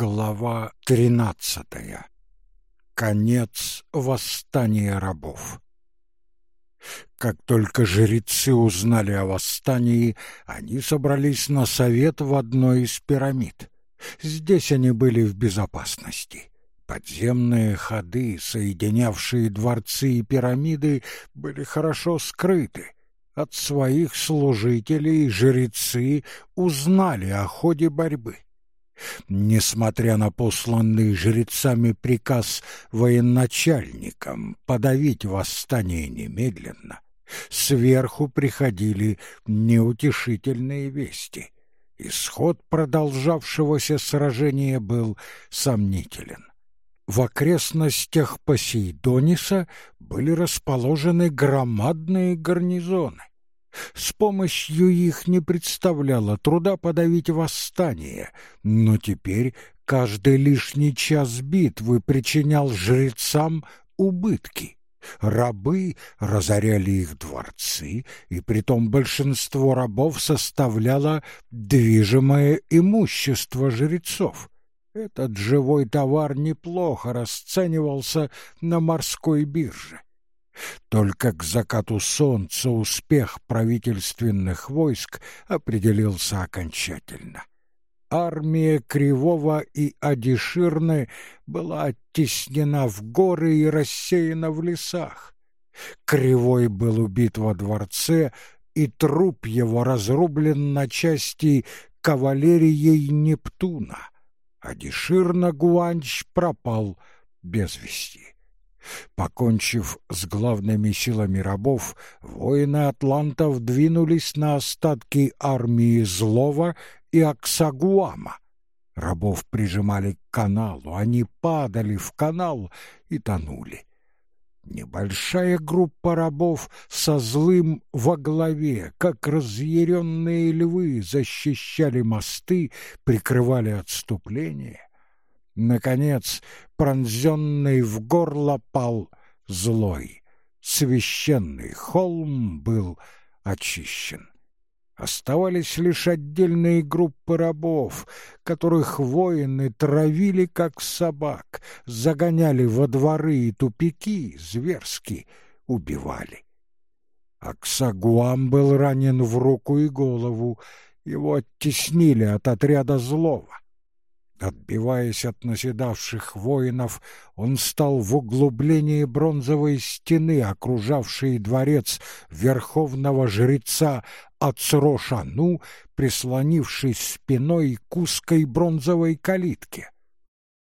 Глава тринадцатая. Конец восстания рабов. Как только жрецы узнали о восстании, они собрались на совет в одной из пирамид. Здесь они были в безопасности. Подземные ходы, соединявшие дворцы и пирамиды, были хорошо скрыты. От своих служителей жрецы узнали о ходе борьбы. Несмотря на посланный жрецами приказ военачальникам подавить восстание немедленно, сверху приходили неутешительные вести. Исход продолжавшегося сражения был сомнителен. В окрестностях Посейдониса были расположены громадные гарнизоны. С помощью их не представляло труда подавить восстание, но теперь каждый лишний час битвы причинял жрецам убытки. Рабы разоряли их дворцы, и притом большинство рабов составляло движимое имущество жрецов. Этот живой товар неплохо расценивался на морской бирже. Только к закату солнца успех правительственных войск определился окончательно. Армия Кривого и Адиширны была оттеснена в горы и рассеяна в лесах. Кривой был убит во дворце, и труп его разрублен на части кавалерией Нептуна. Адиширна Гуанч пропал без вести. Покончив с главными силами рабов, воины атлантов двинулись на остатки армии Злова и Аксагуама. Рабов прижимали к каналу, они падали в канал и тонули. Небольшая группа рабов со злым во главе, как разъяренные львы, защищали мосты, прикрывали отступление. Наконец, пронзенный в горло пал злой. Священный холм был очищен. Оставались лишь отдельные группы рабов, которых воины травили, как собак, загоняли во дворы и тупики, зверски убивали. Аксагуам был ранен в руку и голову, его оттеснили от отряда злого. Отбиваясь от наседавших воинов, он стал в углублении бронзовой стены, окружавшей дворец верховного жреца Ацрошану, прислонившись спиной к узкой бронзовой калитке.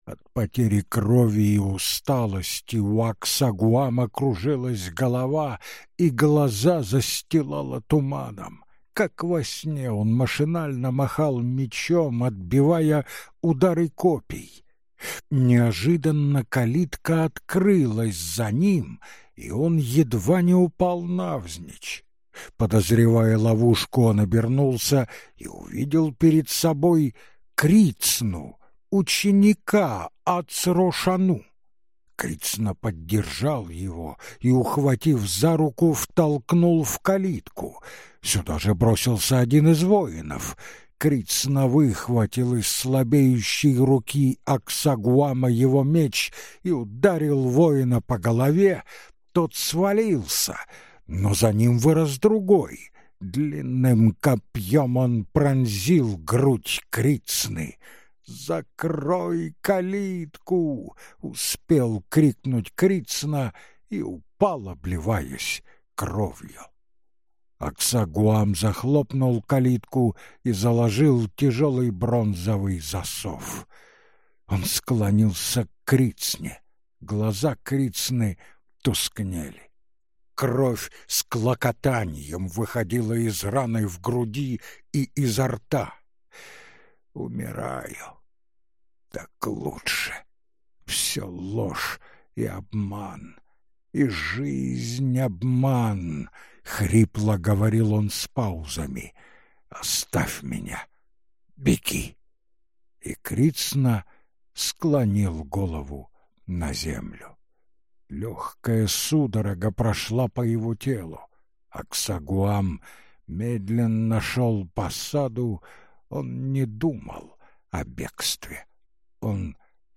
От потери крови и усталости у Аксагуама кружилась голова, и глаза застилала туманом. Как во сне он машинально махал мечом, отбивая удары копий. Неожиданно калитка открылась за ним, и он едва не упал навзничь. Подозревая ловушку, он обернулся и увидел перед собой Крицну, ученика Ацрошану. Крицна поддержал его и, ухватив за руку, втолкнул в калитку. Сюда же бросился один из воинов. Крицна выхватил из слабеющей руки Аксагуама его меч и ударил воина по голове. Тот свалился, но за ним вырос другой. Длинным копьем он пронзил грудь Крицны — «Закрой калитку!» — успел крикнуть Крицна и упал, обливаясь кровью. Аксагуам захлопнул калитку и заложил тяжелый бронзовый засов. Он склонился к Крицне. Глаза Крицны тускнели. Кровь с клокотанием выходила из раны в груди и изо рта. «Умираю так лучше. Все ложь и обман, и жизнь обман, — хрипло говорил он с паузами. Оставь меня, беги. И Крицна склонил голову на землю. Легкая судорога прошла по его телу. Аксагуам медленно шел по саду, он не думал о бегстве.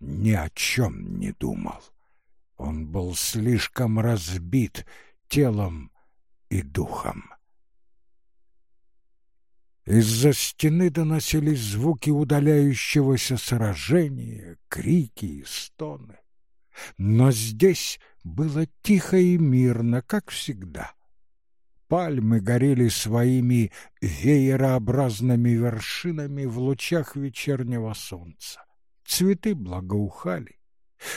Ни о чем не думал. Он был слишком разбит телом и духом. Из-за стены доносились звуки удаляющегося сражения, крики и стоны. Но здесь было тихо и мирно, как всегда. Пальмы горели своими веерообразными вершинами в лучах вечернего солнца. Цветы благоухали.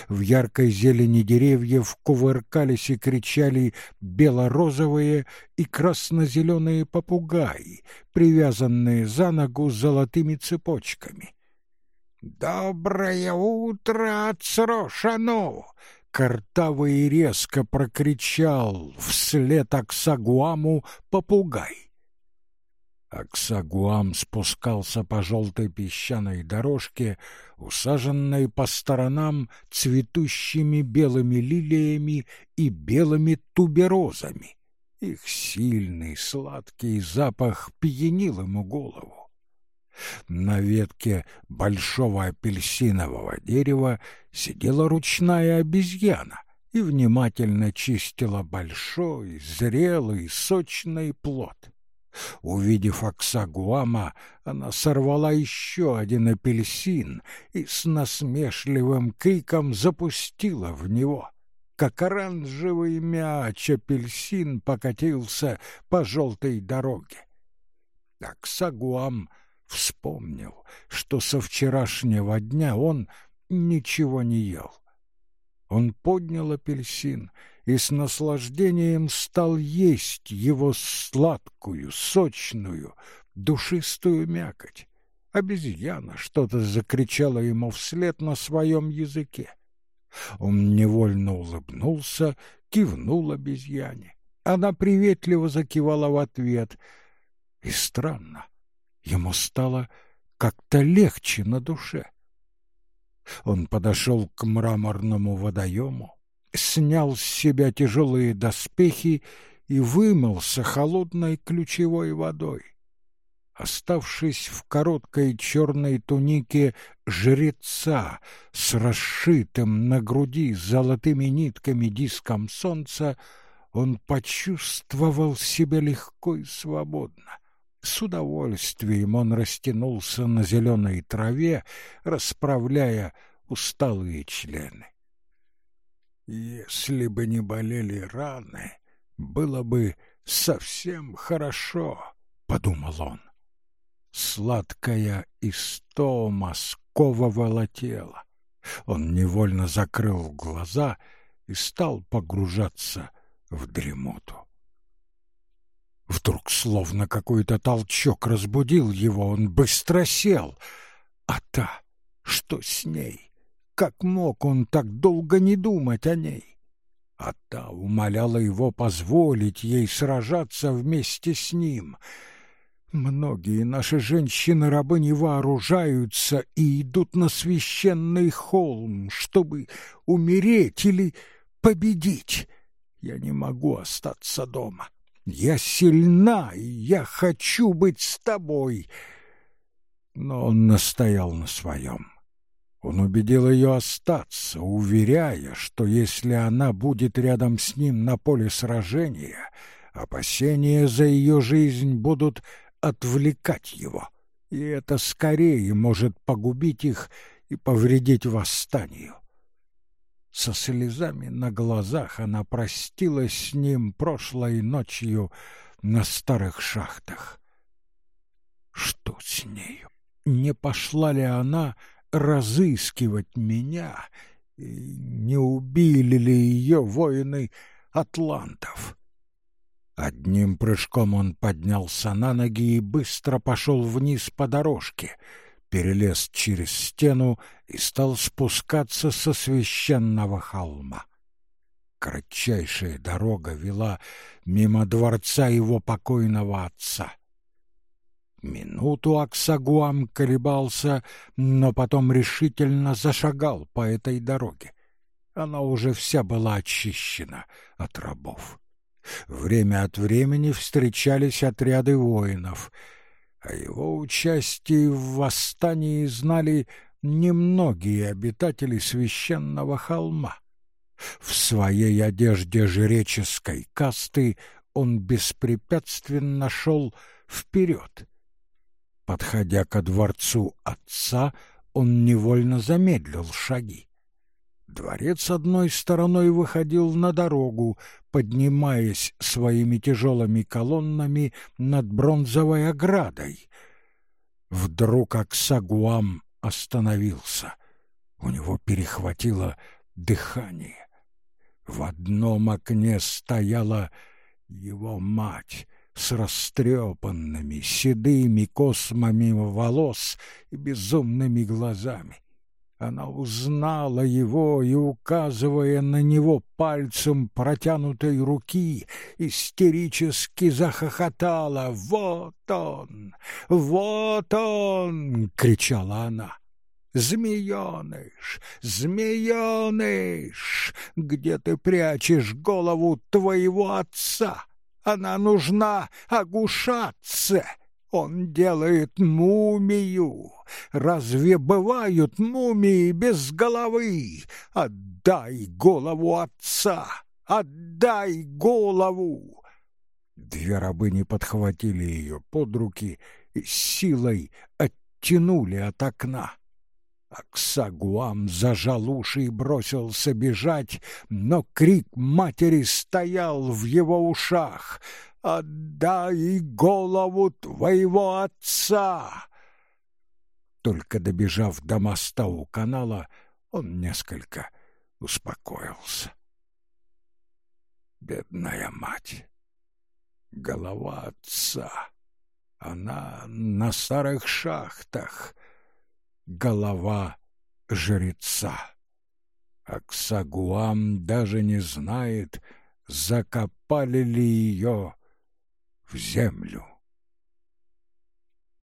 В яркой зелени деревьев кувыркались и кричали бело-розовые и красно-зеленые попугаи, привязанные за ногу золотыми цепочками. «Доброе утро, Ацрошану!» Картаво и резко прокричал вслед Аксагуаму попугай. Аксагуам спускался по желтой песчаной дорожке, усаженной по сторонам цветущими белыми лилиями и белыми туберозами. Их сильный сладкий запах пьянил ему голову. На ветке большого апельсинового дерева сидела ручная обезьяна и внимательно чистила большой, зрелый, сочный плод. Увидев Аксагуама, она сорвала еще один апельсин и с насмешливым криком запустила в него. Как оранжевый мяч апельсин покатился по желтой дороге. Аксагуам вспомнил, что со вчерашнего дня он ничего не ел. Он поднял апельсин и с наслаждением стал есть его сладкую, сочную, душистую мякоть. Обезьяна что-то закричала ему вслед на своем языке. Он невольно улыбнулся, кивнул обезьяне. Она приветливо закивала в ответ. И странно, ему стало как-то легче на душе. Он подошел к мраморному водоему, снял с себя тяжелые доспехи и вымылся холодной ключевой водой. Оставшись в короткой черной тунике жреца с расшитым на груди золотыми нитками диском солнца, он почувствовал себя легко и свободно. С удовольствием он растянулся на зеленой траве, расправляя усталые члены. Если бы не болели раны, было бы совсем хорошо, — подумал он. Сладкая истома сковывала тело. Он невольно закрыл глаза и стал погружаться в дремоту. Вдруг словно какой-то толчок разбудил его, он быстро сел. А та, что с ней? Как мог он так долго не думать о ней? А та умоляла его позволить ей сражаться вместе с ним. Многие наши женщины-рабы не вооружаются и идут на священный холм, чтобы умереть или победить. Я не могу остаться дома. Я сильна, и я хочу быть с тобой. Но он настоял на своем. Он убедил ее остаться, уверяя, что если она будет рядом с ним на поле сражения, опасения за ее жизнь будут отвлекать его, и это скорее может погубить их и повредить восстанию. Со слезами на глазах она простилась с ним прошлой ночью на старых шахтах. Что с нею? Не пошла ли она разыскивать меня, не убили ли ее воины атлантов? Одним прыжком он поднялся на ноги и быстро пошел вниз по дорожке — перелез через стену и стал спускаться со священного холма. Кратчайшая дорога вела мимо дворца его покойного отца. Минуту Аксагуам колебался, но потом решительно зашагал по этой дороге. Она уже вся была очищена от рабов. Время от времени встречались отряды воинов — о его участии в восстании знали немногие обитатели священного холма. В своей одежде жреческой касты он беспрепятственно шел вперед. Подходя ко дворцу отца, он невольно замедлил шаги. Дворец одной стороной выходил на дорогу, поднимаясь своими тяжелыми колоннами над бронзовой оградой. Вдруг Аксагуам остановился. У него перехватило дыхание. В одном окне стояла его мать с растрепанными седыми космами волос и безумными глазами. Она узнала его и, указывая на него пальцем протянутой руки, истерически захохотала. «Вот он! Вот он!» — кричала она. «Змееныш! Змееныш! Где ты прячешь голову твоего отца? Она нужна огушаться!» Он делает мумию. Разве бывают мумии без головы? Отдай голову отца! Отдай голову!» Две рабыни подхватили ее под руки и силой оттянули от окна. Аксагуам зажал уши и бросился бежать, но крик матери стоял в его ушах — Отдай голову твоего отца!» Только добежав до моста у канала, он несколько успокоился. Бедная мать! Голова отца! Она на старых шахтах. Голова жреца. Аксагуам даже не знает, закопали ли ее в землю.